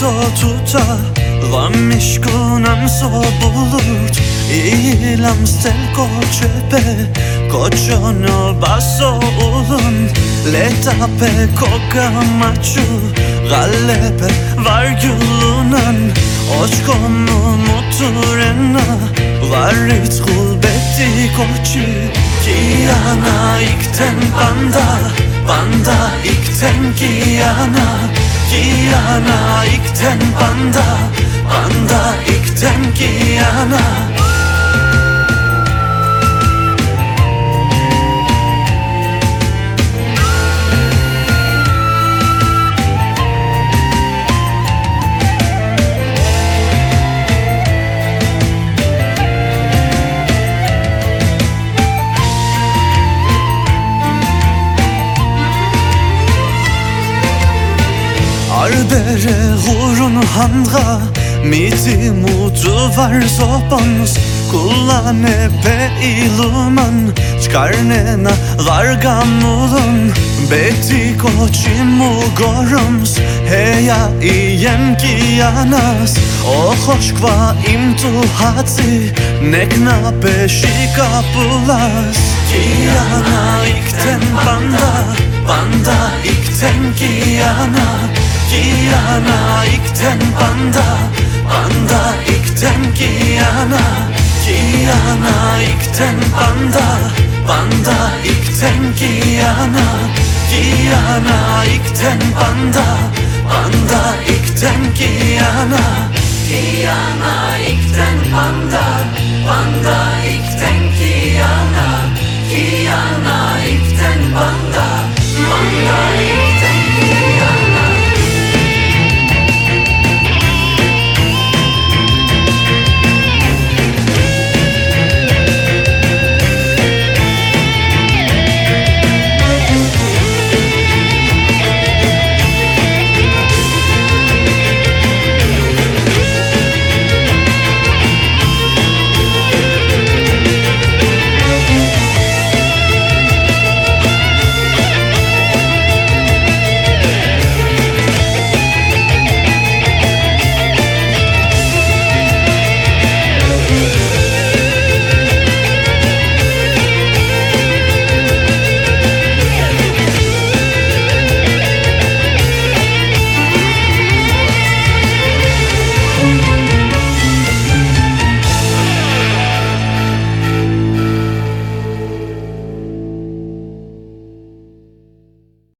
to tuta Varmış kunam så bulut. İlam stel koçepe Koçon ol baso ulun Letape koka maçu. Gallepe var gulunan Oçkomu muturena Varit gulbetti koçu. Kiyana ikten banda Banda ikten kiyana Kiyana ikten banda Banda ikten kiyana Arbere hurun handra Miti mutu var zopans Kullane pe iluman Çkarnena vargan ulun Beti koçimu goroms Heya iyem kiyanas O hoşkva imtu hatsi Nekna peşi kapulas Kiyana ikten banda Banda ikten kiyana Kiyana ikten banda Banda ikten kiyana Kiyana ikten banda Banda ikten kiyana Kiyana ikten banda Banda ikten kiyana Kiyana ikten panda, panda ikten panda, panda ikten